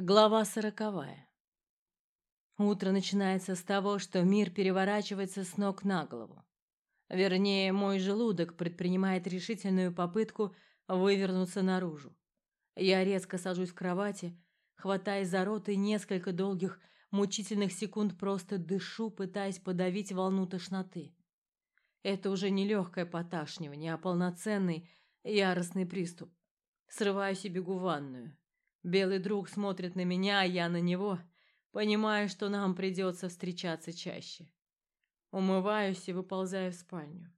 Глава сороковая. Утро начинается с того, что мир переворачивается с ног на голову. Вернее, мой желудок предпринимает решительную попытку вывернуться наружу. Я резко сажусь в кровати, хватаясь за рот и несколько долгих, мучительных секунд просто дышу, пытаясь подавить волну тошноты. Это уже не легкое поташнивание, а полноценный, яростный приступ. Срываюсь и бегу в ванную. Белый друг смотрит на меня, а я на него, понимая, что нам придется встречаться чаще. Умываюсь и выползаю в спальню.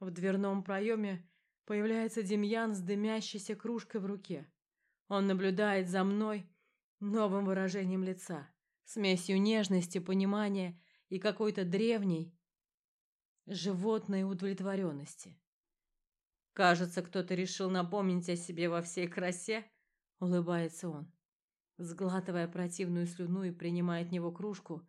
В дверном проеме появляется Демьян с дымящейся кружкой в руке. Он наблюдает за мной новым выражением лица, смесью нежности, понимания и какой-то древней животной удовлетворенности. Кажется, кто-то решил напомнить о себе во всей красе, улыбается он, сглатывая противную слюну и принимая от него кружку.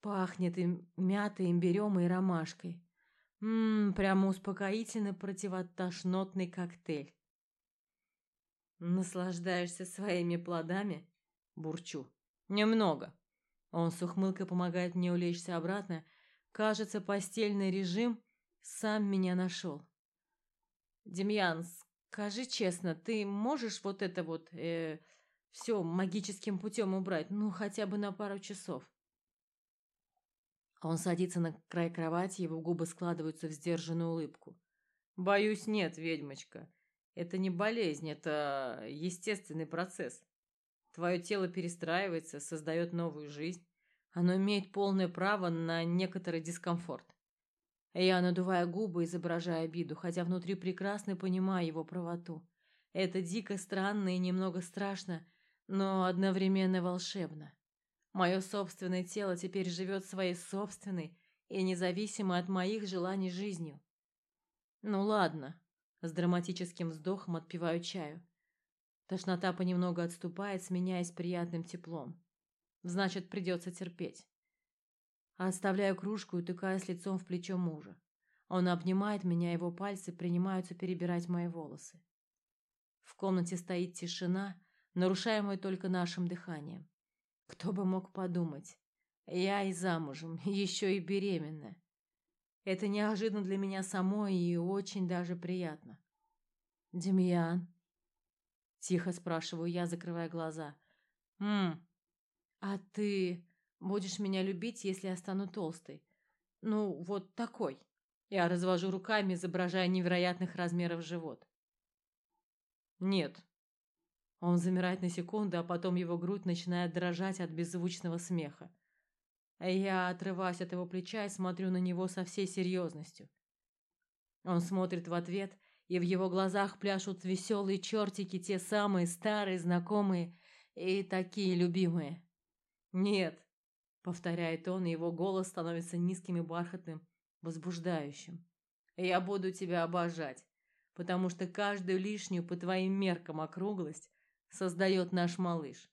Пахнет им мятой, имбирем и ромашкой. Ммм, прямо успокоительный противотошнотный коктейль. Наслаждаешься своими плодами? Бурчу. Немного. Он с ухмылкой помогает мне улечься обратно. Кажется, постельный режим сам меня нашел. Демьян, Скажи честно, ты можешь вот это вот э, все магическим путем убрать, ну хотя бы на пару часов? Он садится на край кровати, его губы складываются в сдержанную улыбку. Боюсь, нет, ведьмочка. Это не болезнь, это естественный процесс. Твое тело перестраивается, создает новую жизнь. Оно имеет полное право на некоторый дискомфорт. Я надуваю губы, изображая обиду, хотя внутри прекрасно понимаю его правоту. Это дико странно и немного страшно, но одновременно волшебно. Мое собственное тело теперь живет своей собственной и независимо от моих желаний жизнью. Ну ладно, с драматическим вздохом отпиваю чаю. Тошнота понемногу отступает, сменяясь приятным теплом. Значит, придется терпеть. Оставляю кружку и утыкаясь лицом в плечо мужа. Он обнимает меня, его пальцы принимаются перебирать мои волосы. В комнате стоит тишина, нарушаемая только нашим дыханием. Кто бы мог подумать? Я и замужем, еще и беременна. Это неожиданно для меня самой и очень даже приятно. Демьян, тихо спрашиваю я, закрывая глаза. Хм. А ты Будешь меня любить, если я стану толстой. Ну, вот такой. Я развожу руками, изображая невероятных размеров живот. Нет. Он замирает на секунду, а потом его грудь начинает дрожать от беззвучного смеха. Я отрываюсь от его плеча и смотрю на него со всей серьезностью. Он смотрит в ответ, и в его глазах пляшут веселые чертики, те самые старые, знакомые и такие любимые. Нет, повторяет он, и его голос становится низким и бархатным, возбуждающим. Я буду тебя обожать, потому что каждую лишнюю по твоим меркам округлость создает наш малыш.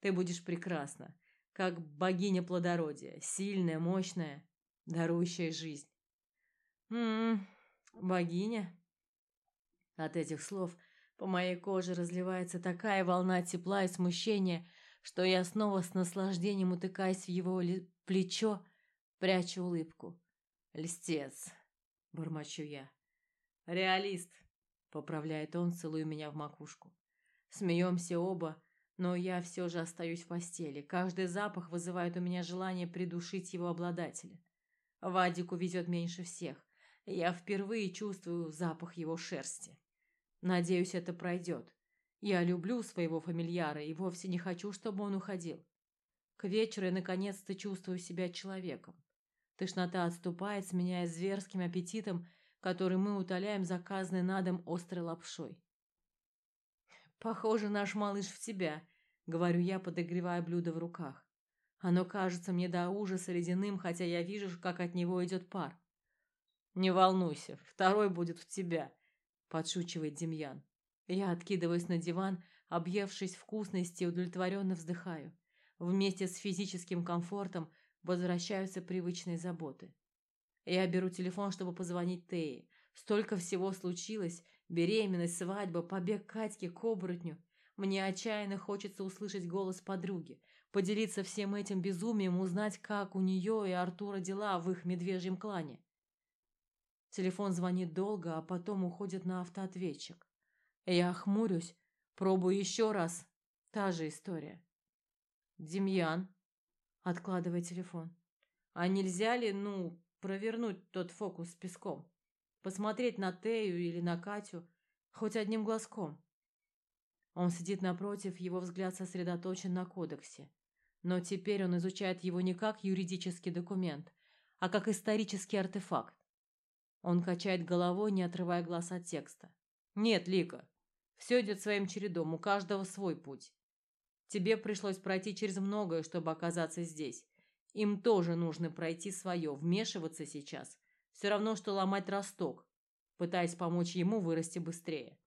Ты будешь прекрасна, как богиня плодородия, сильная, мощная, дарующая жизнь. М-м, богиня. От этих слов по моей коже разливается такая волна тепла и смущения, что я снова с наслаждением утыкаюсь в его плечо, прячу улыбку. «Льстец!» — бормочу я. «Реалист!» — поправляет он, целуя меня в макушку. Смеемся оба, но я все же остаюсь в постели. Каждый запах вызывает у меня желание придушить его обладателя. Вадик увезет меньше всех. Я впервые чувствую запах его шерсти. Надеюсь, это пройдет. Я люблю своего фамильяра и вовсе не хочу, чтобы он уходил. К вечеру я наконец-то чувствую себя человеком. Тошнота отступает, сменяясь зверским аппетитом, который мы утоляем заказанной на дом острой лапшой. «Похоже, наш малыш в тебя», — говорю я, подогревая блюдо в руках. Оно кажется мне до ужаса ледяным, хотя я вижу, как от него идет пар. «Не волнуйся, второй будет в тебя», — подшучивает Демьян. Я откидываюсь на диван, объевшись вкусности, удовлетворенно вздыхаю. Вместе с физическим комфортом возвращаются привычные заботы. Я беру телефон, чтобы позвонить Тее. Столько всего случилось. Беременность, свадьба, побег Катьки к оборотню. Мне отчаянно хочется услышать голос подруги, поделиться всем этим безумием, узнать, как у нее и Артура дела в их медвежьем клане. Телефон звонит долго, а потом уходит на автоответчик. Я хмурюсь, пробую еще раз. Та же история. Демьян, откладывай телефон. А нельзя ли, ну, провернуть тот фокус с песком? Посмотреть на Тею или на Катю хоть одним глазком? Он сидит напротив, его взгляд сосредоточен на кодексе. Но теперь он изучает его не как юридический документ, а как исторический артефакт. Он качает головой, не отрывая глаз от текста. Нет, Лика, все идет своим чередом, у каждого свой путь. Тебе пришлось пройти через многое, чтобы оказаться здесь. Им тоже нужно пройти свое, вмешиваться сейчас. Все равно, что ломать росток, пытаясь помочь ему вырасти быстрее.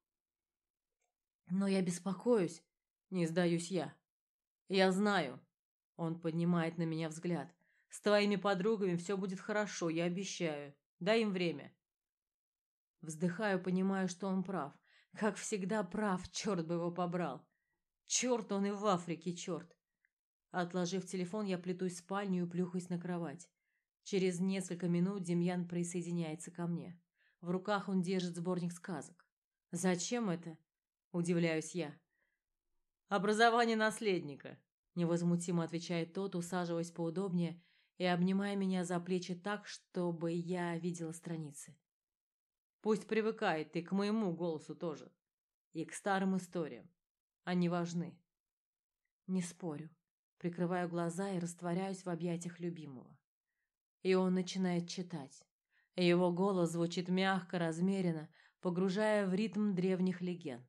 Но я беспокоюсь, не сдаюсь я. Я знаю. Он поднимает на меня взгляд. С твоими подругами все будет хорошо, я обещаю. Дай им время. Вздыхаю, понимаю, что он прав. Как всегда прав, черт бы его побрал. Черт он и в Африке, черт. Отложив телефон, я плетусь в спальню и плюхаюсь на кровать. Через несколько минут Демьян присоединяется ко мне. В руках он держит сборник сказок. «Зачем это?» – удивляюсь я. «Образование наследника», – невозмутимо отвечает тот, усаживаясь поудобнее и обнимая меня за плечи так, чтобы я видела страницы. Пусть привыкает и к моему голосу тоже, и к старым историям. Они важны. Не спорю. Прикрываю глаза и растворяюсь в объятиях любимого. И он начинает читать. Его голос звучит мягко, размеренно, погружая в ритм древних легенд.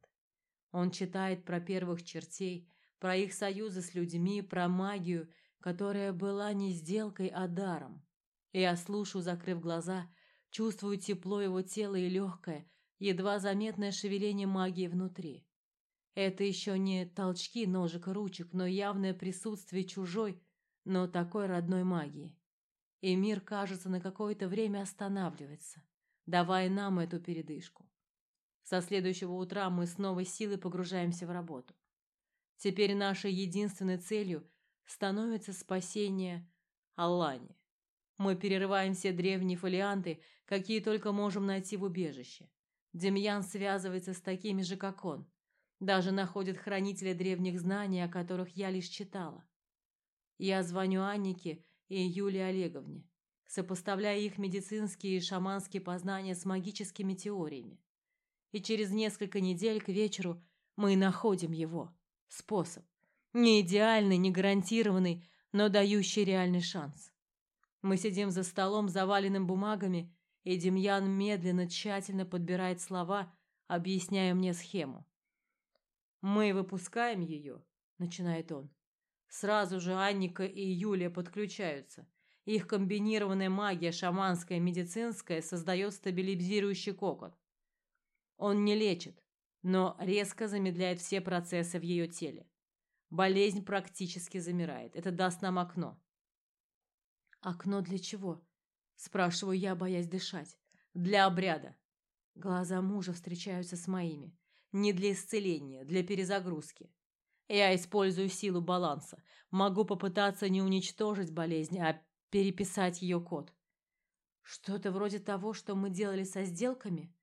Он читает про первых чертей, про их союзы с людьми, про магию которая была не сделкой, а даром. Я слушаю, закрыв глаза, чувствую тепло его тела и легкое, едва заметное шевеление магии внутри. Это еще не толчки ножек и ручек, но явное присутствие чужой, но такой родной магии. И мир, кажется, на какое-то время останавливается, давая нам эту передышку. Со следующего утра мы с новой силой погружаемся в работу. Теперь нашей единственной целью становится спасение Аллани. Мы перерываем все древние фолианты, какие только можем найти в убежище. Демьян связывается с такими же, как он. Даже находит хранителя древних знаний, о которых я лишь читала. Я звоню Аннике и Юлии Олеговне, сопоставляя их медицинские и шаманские познания с магическими теориями. И через несколько недель к вечеру мы находим его. Способ. Не идеальный, не гарантированный, но дающий реальный шанс. Мы сидим за столом, заваленным бумагами, и Демьян медленно, тщательно подбирает слова, объясняя мне схему. «Мы выпускаем ее», — начинает он. Сразу же Анника и Юлия подключаются. Их комбинированная магия, шаманская и медицинская, создает стабилизирующий кокон. Он не лечит, но резко замедляет все процессы в ее теле. Болезнь практически замирает. Это даст нам окно. Окно для чего? Спрашиваю я, боясь дышать. Для обряда. Глаза мужа встречаются с моими. Не для исцеления, для перезагрузки. Я использую силу баланса. Могу попытаться не уничтожить болезнь, а переписать ее код. Что-то вроде того, что мы делали со сделками?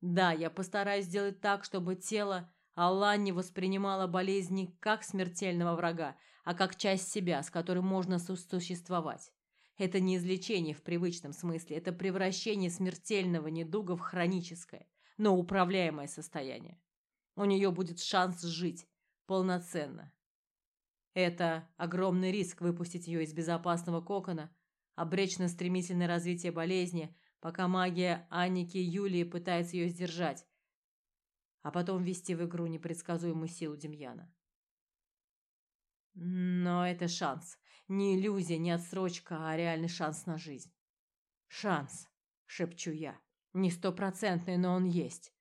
Да, я постараюсь сделать так, чтобы тело Алла не воспринимала болезнь не как смертельного врага, а как часть себя, с которой можно сосуществовать. Это не излечение в привычном смысле, это превращение смертельного недуга в хроническое, но управляемое состояние. У нее будет шанс жить полноценно. Это огромный риск выпустить ее из безопасного кокона, обречь на стремительное развитие болезни, пока магия Анники и Юлии пытается ее сдержать, а потом ввести в игру непредсказуемую силу Демьяна. Но это шанс. Не иллюзия, не отсрочка, а реальный шанс на жизнь. Шанс, шепчу я. Не стопроцентный, но он есть.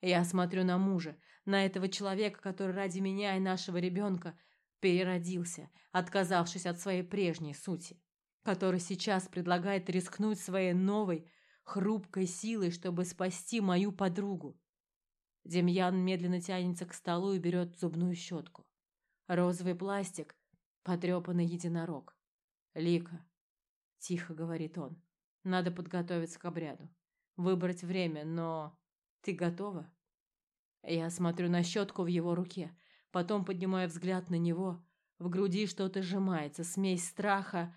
Я смотрю на мужа, на этого человека, который ради меня и нашего ребенка переродился, отказавшись от своей прежней сути, который сейчас предлагает рискнуть своей новой, хрупкой силой, чтобы спасти мою подругу. Демьян медленно тянется к столу и берет зубную щетку. Розовый пластик, потрепанный единорог. «Лика», — тихо говорит он, — «надо подготовиться к обряду. Выбрать время, но... Ты готова?» Я смотрю на щетку в его руке, потом поднимаю взгляд на него. В груди что-то сжимается, смесь страха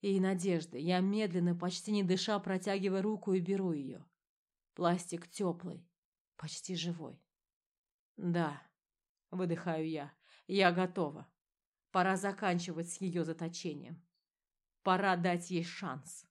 и надежды. Я медленно, почти не дыша, протягиваю руку и беру ее. Пластик теплый, почти живой. Да, выдыхаю я, я готова. Пора заканчивать с ее заточением. Пора дать ей шанс.